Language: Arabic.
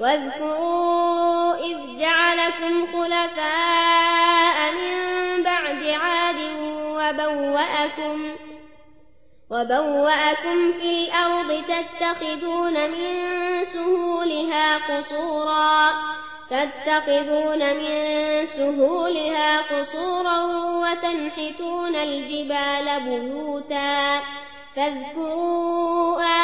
واذكروا إذ جعلكم خلفاء من بعد عاد وبوأكم وبوأكم في الأرض تتخذون من سهولها قصورا تتخذون من سهولها قصورا وتنحتون الجبال بيوتا فاذكروا آلاء